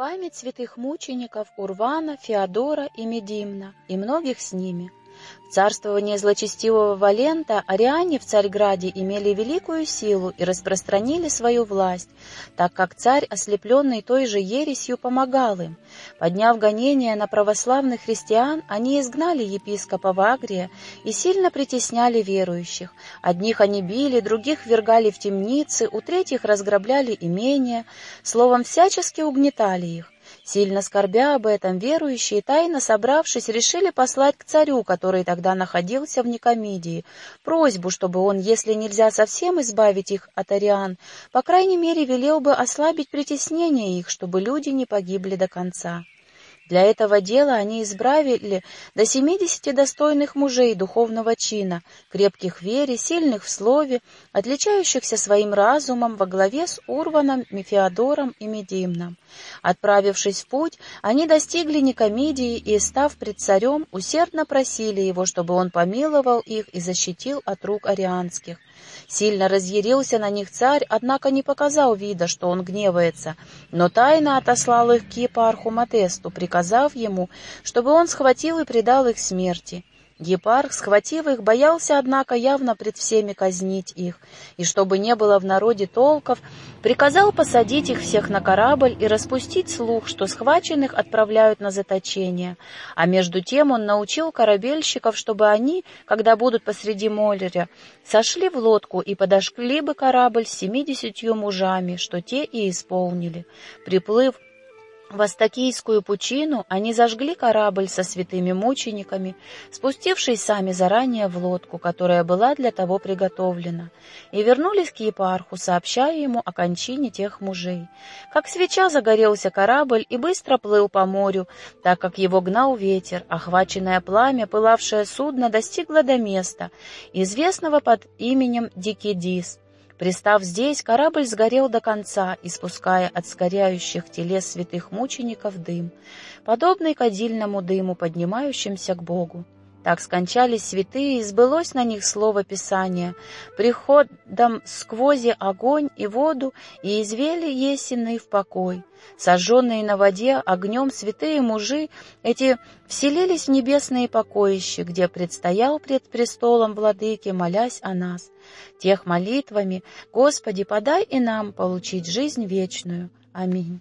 память святых мучеников Урвана, Феодора и Медимна, и многих с ними. В царствовании злочестивого Валента ариане в Царьграде имели великую силу и распространили свою власть, так как царь, ослепленный той же ересью, помогал им. Подняв гонения на православных христиан, они изгнали епископа Вагрия и сильно притесняли верующих. Одних они били, других вергали в темницы, у третьих разграбляли имения, словом, всячески угнетали их. Сильно скорбя об этом, верующие, тайно собравшись, решили послать к царю, который тогда находился в Никомидии, просьбу, чтобы он, если нельзя совсем избавить их от ариан, по крайней мере велел бы ослабить притеснение их, чтобы люди не погибли до конца. Для этого дела они избравили до семидесяти достойных мужей духовного чина, крепких в вере, сильных в слове, отличающихся своим разумом во главе с Урваном, Мефеодором и Медимном. Отправившись в путь, они достигли Никомидии и, став пред царем, усердно просили его, чтобы он помиловал их и защитил от рук арианских. Сильно разъярился на них царь, однако не показал вида, что он гневается, но тайно отослал их к епарху Матесту, приказав ему, чтобы он схватил и предал их смерти. Епарх, схватив их, боялся, однако, явно пред всеми казнить их, и чтобы не было в народе толков, приказал посадить их всех на корабль и распустить слух, что схваченных отправляют на заточение. А между тем он научил корабельщиков, чтобы они, когда будут посреди моря, сошли в лодку и подошли бы корабль с семидесятью мужами, что те и исполнили. Приплыв в Астакийскую пучину они зажгли корабль со святыми мучениками, спустившись сами заранее в лодку, которая была для того приготовлена, и вернулись к епарху, сообщая ему о кончине тех мужей. Как свеча загорелся корабль и быстро плыл по морю, так как его гнал ветер, охваченное пламя, пылавшее судно, достигло до места, известного под именем Дикидис, Пристав здесь, корабль сгорел до конца, испуская от сгоряющих телес святых мучеников дым, подобный кадильному дыму, поднимающимся к Богу. Так скончались святые, и сбылось на них слово Писания, приходом сквозь огонь и воду, и извели есенный в покой. Сожженные на воде огнем святые мужи эти вселились в небесные покоища, где предстоял пред престолом владыки, молясь о нас. Тех молитвами, Господи, подай и нам получить жизнь вечную. Аминь.